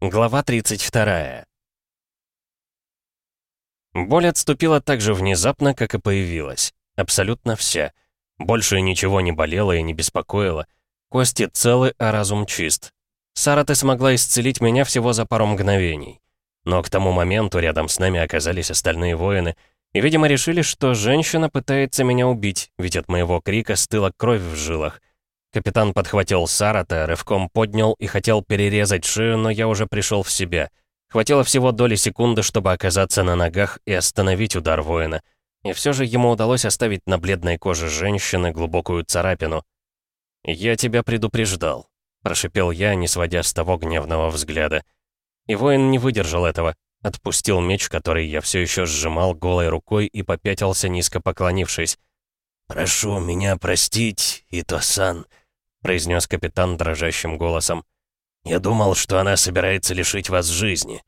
Глава 32. Боль отступила так же внезапно, как и появилась. Абсолютно вся. Больше ничего не болело и не беспокоило. Кости целы, а разум чист. Сара, ты смогла исцелить меня всего за пару мгновений. Но к тому моменту рядом с нами оказались остальные воины, и, видимо, решили, что женщина пытается меня убить, ведь от моего крика стыла кровь в жилах. Капитан подхватил Сарата, рывком поднял и хотел перерезать шею, но я уже пришел в себя. Хватило всего доли секунды, чтобы оказаться на ногах и остановить удар воина. И все же ему удалось оставить на бледной коже женщины глубокую царапину. «Я тебя предупреждал», — прошипел я, не сводя с того гневного взгляда. И воин не выдержал этого, отпустил меч, который я все еще сжимал голой рукой и попятился, низко поклонившись. «Прошу меня простить, Ито-сан», — произнес капитан дрожащим голосом. «Я думал, что она собирается лишить вас жизни».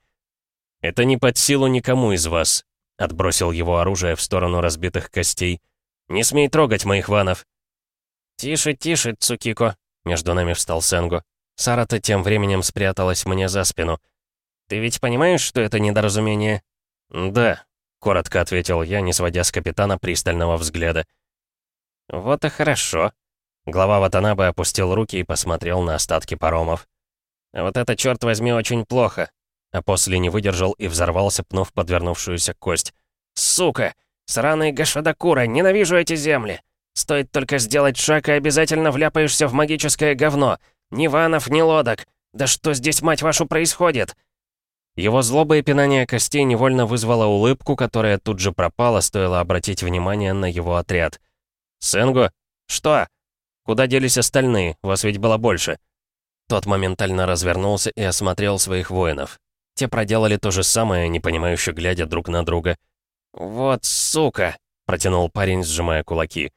«Это не под силу никому из вас», — отбросил его оружие в сторону разбитых костей. «Не смей трогать моих ванов». «Тише, тише, Цукико», — между нами встал Сенго. Сара-то тем временем спряталась мне за спину. «Ты ведь понимаешь, что это недоразумение?» «Да», — коротко ответил я, не сводя с капитана пристального взгляда. «Вот и хорошо». Глава Ватанабе опустил руки и посмотрел на остатки паромов. «Вот это, черт возьми, очень плохо». А после не выдержал и взорвался, пнув подвернувшуюся кость. «Сука! Сраный Гашадакура! Ненавижу эти земли! Стоит только сделать шаг, и обязательно вляпаешься в магическое говно! Ни ванов, ни лодок! Да что здесь, мать вашу, происходит?» Его злоба и пинание костей невольно вызвало улыбку, которая тут же пропала, стоило обратить внимание на его отряд. «Сенго? Что? Куда делись остальные? Вас ведь было больше». Тот моментально развернулся и осмотрел своих воинов. Те проделали то же самое, непонимающе глядя друг на друга. «Вот сука!» — протянул парень, сжимая кулаки.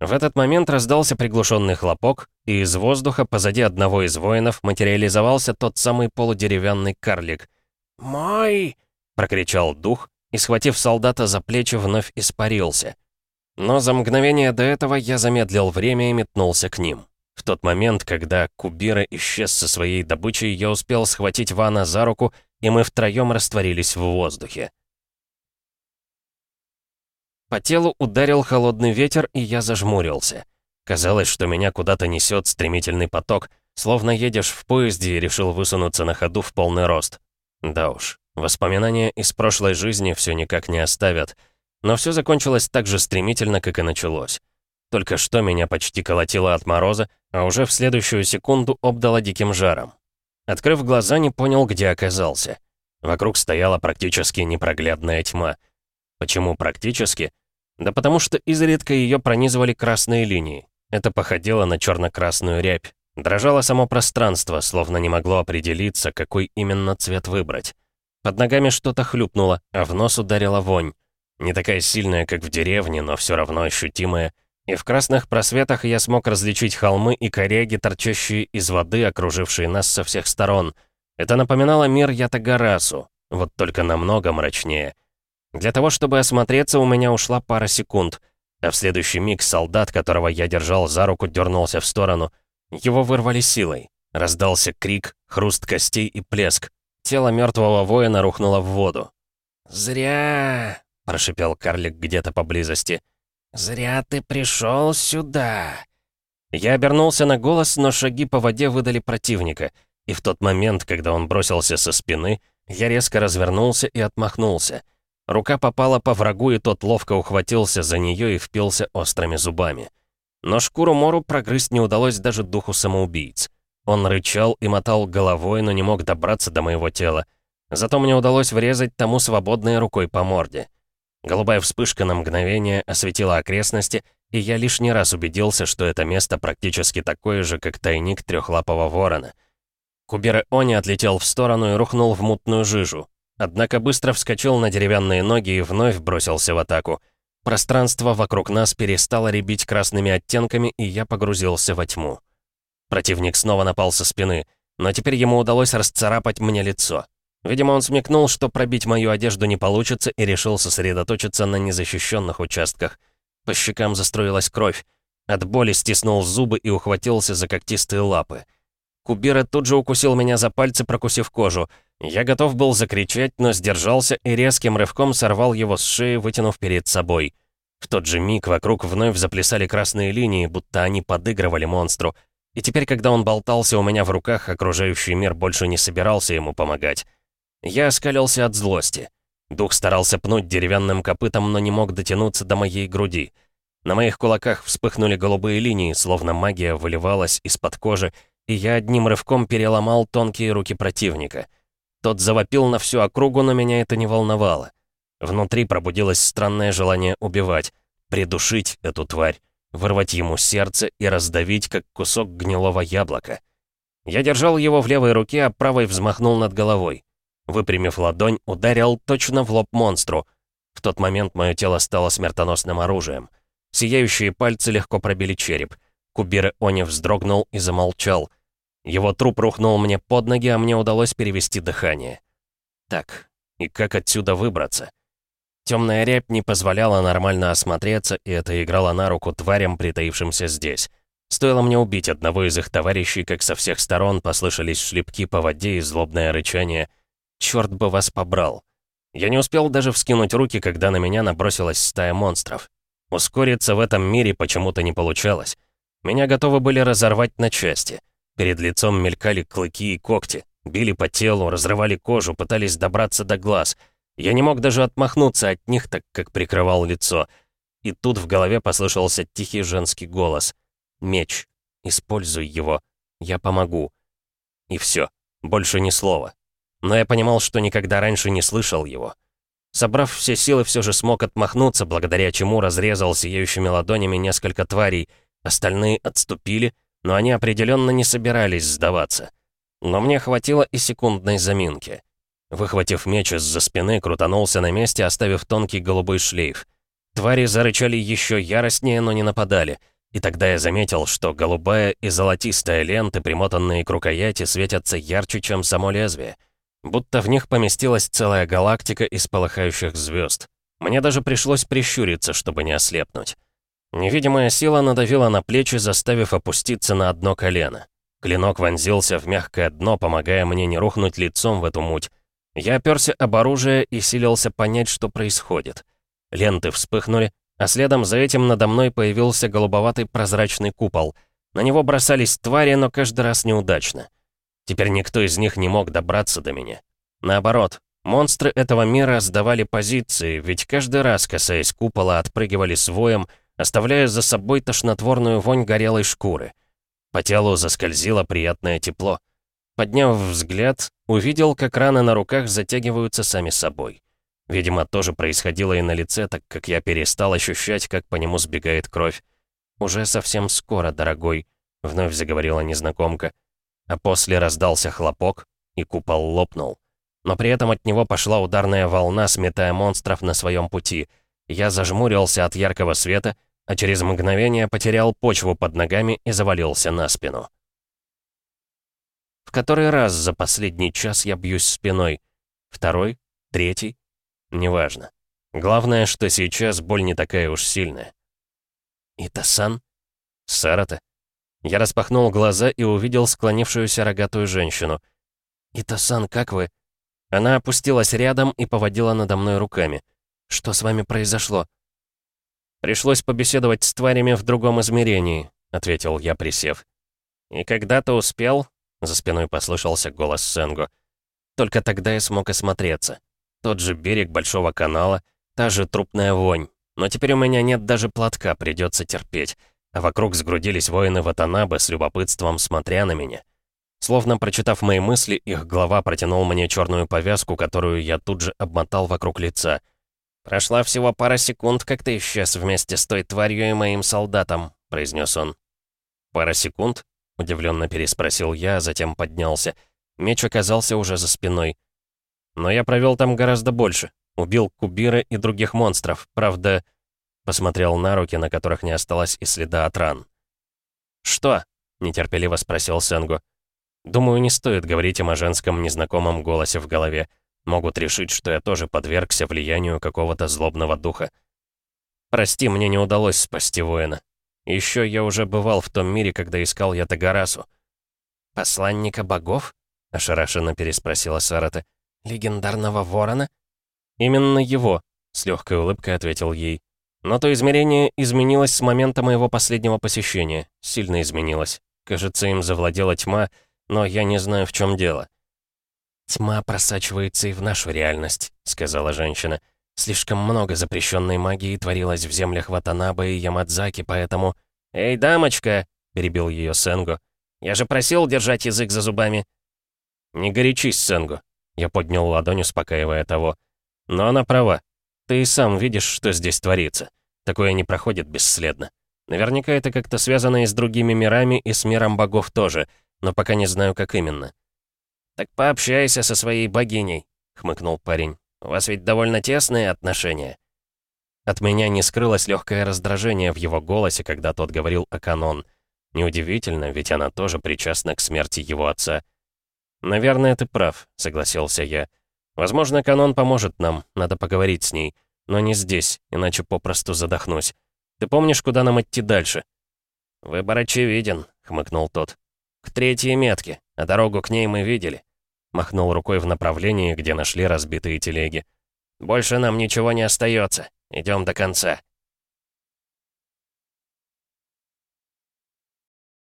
В этот момент раздался приглушенный хлопок, и из воздуха позади одного из воинов материализовался тот самый полудеревянный карлик. «Мой!» — прокричал дух, и, схватив солдата за плечи, вновь испарился. Но за мгновение до этого я замедлил время и метнулся к ним. В тот момент, когда Кубира исчез со своей добычей, я успел схватить Вана за руку, и мы втроем растворились в воздухе. По телу ударил холодный ветер, и я зажмурился. Казалось, что меня куда-то несет стремительный поток, словно едешь в поезде и решил высунуться на ходу в полный рост. Да уж, воспоминания из прошлой жизни все никак не оставят — но все закончилось так же стремительно, как и началось. Только что меня почти колотило от мороза, а уже в следующую секунду обдало диким жаром. Открыв глаза, не понял, где оказался. Вокруг стояла практически непроглядная тьма. Почему практически? Да потому что изредка ее пронизывали красные линии. Это походило на черно-красную рябь. Дрожало само пространство, словно не могло определиться, какой именно цвет выбрать. Под ногами что-то хлюпнуло, а в нос ударила вонь. Не такая сильная, как в деревне, но все равно ощутимая. И в красных просветах я смог различить холмы и коряги, торчащие из воды, окружившие нас со всех сторон. Это напоминало мир Ятагарасу, вот только намного мрачнее. Для того, чтобы осмотреться, у меня ушла пара секунд, а в следующий миг солдат, которого я держал за руку, дернулся в сторону. Его вырвали силой. Раздался крик, хруст костей и плеск. Тело мертвого воина рухнуло в воду. «Зря!» Прошипел карлик где-то поблизости. «Зря ты пришел сюда!» Я обернулся на голос, но шаги по воде выдали противника, и в тот момент, когда он бросился со спины, я резко развернулся и отмахнулся. Рука попала по врагу, и тот ловко ухватился за нее и впился острыми зубами. Но шкуру Мору прогрызть не удалось даже духу самоубийц. Он рычал и мотал головой, но не мог добраться до моего тела. Зато мне удалось врезать тому свободной рукой по морде. Голубая вспышка на мгновение осветила окрестности, и я лишний раз убедился, что это место практически такое же, как тайник трехлапого ворона. Кубера Они отлетел в сторону и рухнул в мутную жижу. Однако быстро вскочил на деревянные ноги и вновь бросился в атаку. Пространство вокруг нас перестало рябить красными оттенками, и я погрузился во тьму. Противник снова напал со спины, но теперь ему удалось расцарапать мне лицо. Видимо, он смекнул, что пробить мою одежду не получится, и решил сосредоточиться на незащищенных участках. По щекам застроилась кровь. От боли стиснул зубы и ухватился за когтистые лапы. Кубира тут же укусил меня за пальцы, прокусив кожу. Я готов был закричать, но сдержался и резким рывком сорвал его с шеи, вытянув перед собой. В тот же миг вокруг вновь заплясали красные линии, будто они подыгрывали монстру. И теперь, когда он болтался у меня в руках, окружающий мир больше не собирался ему помогать. Я оскалился от злости. Дух старался пнуть деревянным копытом, но не мог дотянуться до моей груди. На моих кулаках вспыхнули голубые линии, словно магия выливалась из-под кожи, и я одним рывком переломал тонкие руки противника. Тот завопил на всю округу, но меня это не волновало. Внутри пробудилось странное желание убивать, придушить эту тварь, вырвать ему сердце и раздавить, как кусок гнилого яблока. Я держал его в левой руке, а правой взмахнул над головой. Выпрямив ладонь, ударил точно в лоб монстру. В тот момент мое тело стало смертоносным оружием. Сияющие пальцы легко пробили череп. Кубира Они вздрогнул и замолчал. Его труп рухнул мне под ноги, а мне удалось перевести дыхание. Так, и как отсюда выбраться? Темная рябь не позволяла нормально осмотреться, и это играло на руку тварям, притаившимся здесь. Стоило мне убить одного из их товарищей, как со всех сторон послышались шлепки по воде и злобное рычание — Черт бы вас побрал. Я не успел даже вскинуть руки, когда на меня набросилась стая монстров. Ускориться в этом мире почему-то не получалось. Меня готовы были разорвать на части. Перед лицом мелькали клыки и когти, били по телу, разрывали кожу, пытались добраться до глаз. Я не мог даже отмахнуться от них, так как прикрывал лицо. И тут в голове послышался тихий женский голос. «Меч. Используй его. Я помогу». И все. Больше ни слова но я понимал, что никогда раньше не слышал его. Собрав все силы, все же смог отмахнуться, благодаря чему разрезал сияющими ладонями несколько тварей. Остальные отступили, но они определенно не собирались сдаваться. Но мне хватило и секундной заминки. Выхватив меч из-за спины, крутанулся на месте, оставив тонкий голубой шлейф. Твари зарычали еще яростнее, но не нападали. И тогда я заметил, что голубая и золотистая ленты, примотанные к рукояти, светятся ярче, чем само лезвие. Будто в них поместилась целая галактика из полыхающих звезд. Мне даже пришлось прищуриться, чтобы не ослепнуть. Невидимая сила надавила на плечи, заставив опуститься на одно колено. Клинок вонзился в мягкое дно, помогая мне не рухнуть лицом в эту муть. Я оперся об оружие и силился понять, что происходит. Ленты вспыхнули, а следом за этим надо мной появился голубоватый прозрачный купол. На него бросались твари, но каждый раз неудачно. Теперь никто из них не мог добраться до меня. Наоборот, монстры этого мира сдавали позиции, ведь каждый раз, касаясь купола, отпрыгивали с воем, оставляя за собой тошнотворную вонь горелой шкуры. По телу заскользило приятное тепло. Подняв взгляд, увидел, как раны на руках затягиваются сами собой. Видимо, тоже происходило и на лице, так как я перестал ощущать, как по нему сбегает кровь. «Уже совсем скоро, дорогой», — вновь заговорила незнакомка. А после раздался хлопок, и купол лопнул. Но при этом от него пошла ударная волна, сметая монстров на своем пути. Я зажмурился от яркого света, а через мгновение потерял почву под ногами и завалился на спину. В который раз за последний час я бьюсь спиной? Второй? Третий? Неважно. Главное, что сейчас боль не такая уж сильная. «Итасан?» «Сара-то?» Я распахнул глаза и увидел склонившуюся рогатую женщину. «Итасан, как вы?» Она опустилась рядом и поводила надо мной руками. «Что с вами произошло?» «Пришлось побеседовать с тварями в другом измерении», — ответил я, присев. «И когда ты успел?» — за спиной послышался голос Сенго. Только тогда я смог осмотреться. Тот же берег Большого канала, та же трупная вонь. Но теперь у меня нет даже платка, придется терпеть а вокруг сгрудились воины Ватанабы с любопытством смотря на меня. Словно прочитав мои мысли, их глава протянул мне черную повязку, которую я тут же обмотал вокруг лица. «Прошла всего пара секунд, как ты исчез вместе с той тварью и моим солдатом», — произнес он. «Пара секунд?» — удивленно переспросил я, а затем поднялся. Меч оказался уже за спиной. «Но я провел там гораздо больше. Убил Кубира и других монстров. Правда, Посмотрел на руки, на которых не осталось и следа от ран. «Что?» — нетерпеливо спросил Сенгу. «Думаю, не стоит говорить им о женском незнакомом голосе в голове. Могут решить, что я тоже подвергся влиянию какого-то злобного духа. Прости, мне не удалось спасти воина. Еще я уже бывал в том мире, когда искал я Тагарасу. «Посланника богов?» — ошарашенно переспросила Сарата. «Легендарного ворона?» «Именно его», — с легкой улыбкой ответил ей. «Но то измерение изменилось с момента моего последнего посещения. Сильно изменилось. Кажется, им завладела тьма, но я не знаю, в чем дело». «Тьма просачивается и в нашу реальность», — сказала женщина. «Слишком много запрещенной магии творилось в землях Ватанаба и Ямадзаки, поэтому...» «Эй, дамочка!» — перебил ее Сенго. «Я же просил держать язык за зубами». «Не горячись, Сенго», — я поднял ладонь, успокаивая того. «Но она права. Ты и сам видишь, что здесь творится. Такое не проходит бесследно. Наверняка это как-то связано и с другими мирами, и с миром богов тоже, но пока не знаю, как именно». «Так пообщайся со своей богиней», — хмыкнул парень. «У вас ведь довольно тесные отношения». От меня не скрылось легкое раздражение в его голосе, когда тот говорил о канон. Неудивительно, ведь она тоже причастна к смерти его отца. «Наверное, ты прав», — согласился я. «Возможно, канон поможет нам, надо поговорить с ней. Но не здесь, иначе попросту задохнусь. Ты помнишь, куда нам идти дальше?» «Выбор очевиден», — хмыкнул тот. «К третьей метке, а дорогу к ней мы видели». Махнул рукой в направлении, где нашли разбитые телеги. «Больше нам ничего не остается. Идем до конца».